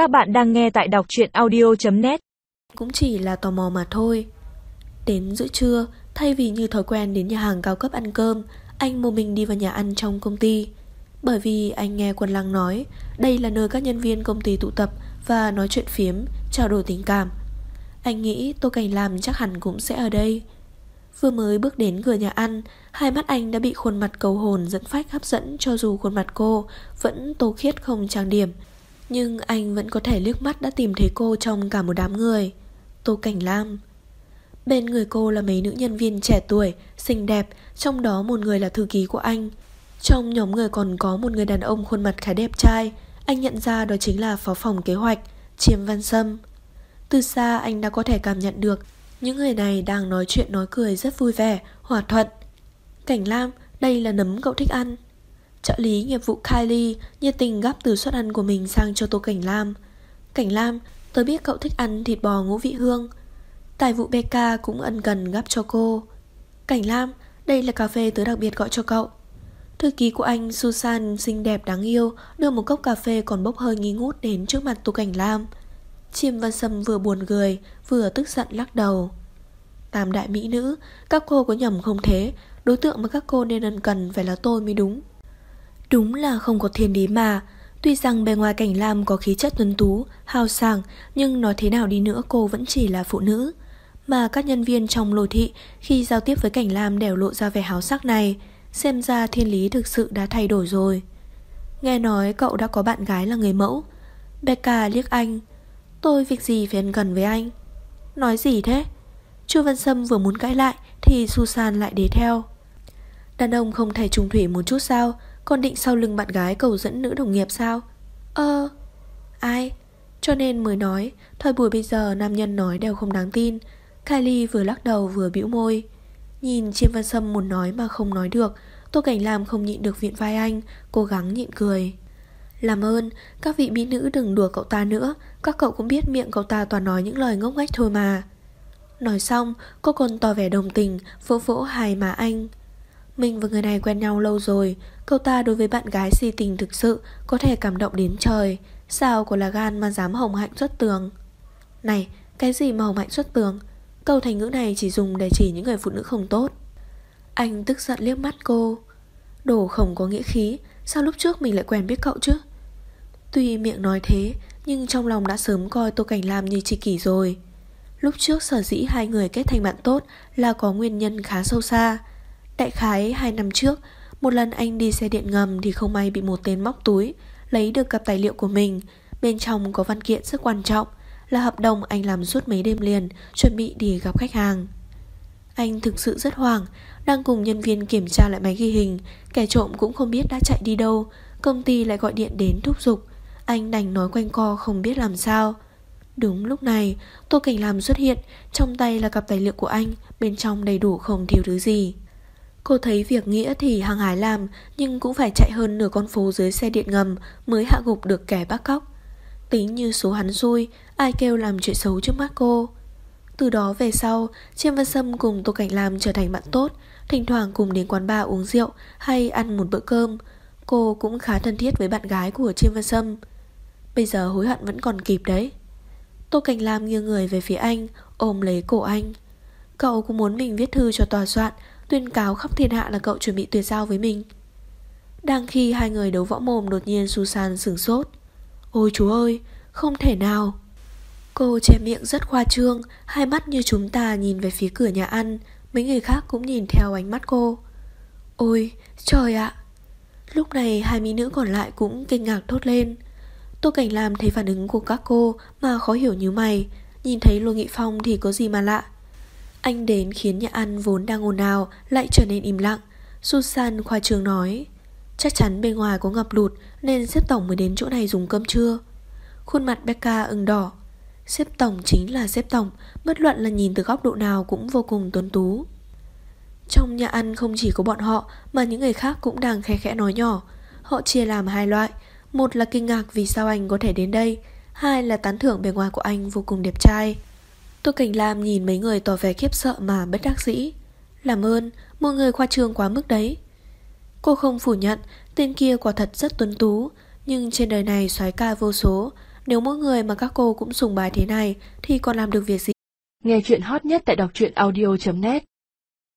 Các bạn đang nghe tại đọc truyện audio.net Cũng chỉ là tò mò mà thôi. Đến giữa trưa, Thay vì như thói quen đến nhà hàng cao cấp ăn cơm, Anh một mình đi vào nhà ăn trong công ty. Bởi vì anh nghe Quân Lăng nói, Đây là nơi các nhân viên công ty tụ tập Và nói chuyện phiếm, Trao đổi tình cảm. Anh nghĩ Tô Cảnh Lam chắc hẳn cũng sẽ ở đây. Vừa mới bước đến cửa nhà ăn, Hai mắt anh đã bị khuôn mặt cầu hồn dẫn phách hấp dẫn Cho dù khuôn mặt cô Vẫn tô khiết không trang điểm. Nhưng anh vẫn có thể liếc mắt đã tìm thấy cô Trong cả một đám người. Tô Cảnh Lam. Bên người cô là mấy nữ nhân viên trẻ tuổi Xinh đẹp Trong đó một người là thư ký của anh. Trong nhóm người còn có một người đàn ông khuôn mặt khá đẹp trai. Anh nhận ra đó chính là phó phòng kế hoạch Chiêm Văn Sâm. Từ xa anh đã có thể cảm nhận được những người này đang nói chuyện nói cười rất vui vẻ, hòa thuận. Cảnh Lam, đây là nấm cậu thích ăn. Trợ lý nghiệp vụ Kylie nhiệt tình gắp từ suất ăn của mình sang cho Tô Cảnh Lam. Cảnh Lam, tớ biết cậu thích ăn thịt bò ngũ vị hương. Tài vụ Becca cũng ân cần gắp cho cô. Cảnh Lam, đây là cà phê tớ đặc biệt gọi cho cậu. Thư ký của anh Susan xinh đẹp đáng yêu đưa một cốc cà phê còn bốc hơi nghi ngút đến trước mặt Tô Cảnh Lam. Chiêm Văn Sâm vừa buồn cười Vừa tức giận lắc đầu Tam đại mỹ nữ Các cô có nhầm không thế Đối tượng mà các cô nên ân cần phải là tôi mới đúng Đúng là không có thiên lý mà. Tuy rằng bề ngoài cảnh lam có khí chất tuấn tú, Hào sảng, Nhưng nói thế nào đi nữa cô vẫn chỉ là phụ nữ. Mà các nhân viên trong lô thị Khi giao tiếp với cảnh lam đều lộ ra vẻ háo sắc này. Xem ra thiên lý thực sự đã thay đổi rồi. Nghe nói cậu đã có bạn gái là người mẫu. Becca liếc anh. Tôi việc gì phải ăn gần với anh? Nói gì thế? Chu Văn Sâm vừa muốn cãi lại Thì Susan lại đế theo. Đàn ông không thể trùng thủy một chút sao? Con định sau lưng bạn gái cầu dẫn nữ đồng nghiệp sao? Ơ Ai? Cho nên mới nói Thời buổi bây giờ nam nhân nói đều không đáng tin. Kylie vừa lắc đầu vừa bĩu môi. Nhìn Chiêm Văn Sâm muốn nói mà không nói được Tô Cảnh làm không nhịn được viện vai anh Cố gắng nhịn cười. Làm ơn, các vị mỹ nữ đừng đùa cậu ta nữa Các cậu cũng biết miệng cậu ta toàn nói những lời ngốc nghếch thôi mà. Nói xong, cô còn tỏ vẻ đồng tình Vỗ vỗ hài mà anh. Mình và người này quen nhau lâu rồi. Cậu ta đối với bạn gái si tình thực sự Có thể cảm động đến trời. Sao của là gan mà dám hồng hạnh xuất tường? Này, cái gì mà hồng hạnh xuất tường? Câu thành ngữ này chỉ dùng để chỉ những người phụ nữ không tốt. Anh tức giận liếc mắt cô. Đồ không có nghĩa khí Sao lúc trước mình lại quen biết cậu chứ? Tuy miệng nói thế Nhưng trong lòng đã sớm coi Tô Cảnh Lam như tri kỷ rồi. Lúc trước sở dĩ hai người kết thành bạn tốt Là có nguyên nhân khá sâu xa. Đại khái hai năm trước, Một lần anh đi xe điện ngầm Thì không may bị một tên móc túi, Lấy được cặp tài liệu của mình. Bên trong có văn kiện rất quan trọng, Là hợp đồng anh làm suốt mấy đêm liền, Chuẩn bị đi gặp khách hàng. Anh thực sự rất hoảng, Đang cùng nhân viên kiểm tra lại máy ghi hình. Kẻ trộm cũng không biết đã chạy đi đâu, Công ty lại gọi điện đến thúc giục. Anh đành nói quanh co không biết làm sao. Đúng lúc này, Tô Cảnh Lam xuất hiện, Trong tay là cặp tài liệu của anh, Bên trong đầy đủ không thiếu thứ gì. Cô thấy việc nghĩa thì hàng hải làm, Nhưng cũng phải chạy hơn nửa con phố dưới xe điện ngầm Mới hạ gục được kẻ bắt cóc. Tính như số hắn xui, Ai kêu làm chuyện xấu trước mắt cô? Từ đó về sau, Chiêm Văn Sâm cùng Tô Cảnh Lam trở thành bạn tốt, Thỉnh thoảng cùng đến quán bar uống rượu Hay ăn một bữa cơm. Cô cũng khá thân thiết với bạn gái của Chiêm Văn Sâm. Bây giờ hối hận vẫn còn kịp đấy. Tô Cảnh Lam nghiêng người về phía anh, Ôm lấy cổ anh. Cậu cũng muốn mình viết thư cho tòa soạn, Tuyên cáo khắp thiên hạ là cậu chuẩn bị tuyệt giao với mình. Đang khi hai người đấu võ mồm Đột nhiên Susan sửng sốt. Ôi chú ơi, Không thể nào. Cô che miệng rất khoa trương, Hai mắt như chúng ta nhìn về phía cửa nhà ăn, Mấy người khác cũng nhìn theo ánh mắt cô. Ôi, trời ạ. Lúc này hai mỹ nữ còn lại cũng kinh ngạc thốt lên. Tô Cảnh Lam thấy phản ứng của các cô mà khó hiểu như mày. Nhìn thấy Lô Nghị Phong thì có gì mà lạ. Anh đến khiến nhà ăn vốn đang ồn ào lại trở nên im lặng. Susan khoa trường nói, Chắc chắn bên ngoài có ngập lụt Nên xếp tổng mới đến chỗ này dùng cơm trưa. Khuôn mặt Becca ửng đỏ, Xếp tổng chính là xếp tổng, Bất luận là nhìn từ góc độ nào cũng vô cùng tuấn tú. Trong nhà ăn không chỉ có bọn họ Mà những người khác cũng đang khe khẽ nói nhỏ. Họ chia làm hai loại, một là kinh ngạc vì sao anh có thể đến đây, Hai là tán thưởng bề ngoài của anh vô cùng đẹp trai. Tô Cảnh Lam nhìn mấy người tỏ vẻ khiếp sợ mà bất đắc dĩ. Làm ơn, mọi người khoa trương quá mức đấy. Cô không phủ nhận Tên kia quả thật rất tuấn tú Nhưng trên đời này soái ca vô số. Nếu mỗi người mà các cô cũng sùng bài thế này Thì còn làm được việc gì? Nghe chuyện hot nhất tại đọc truyện audio.net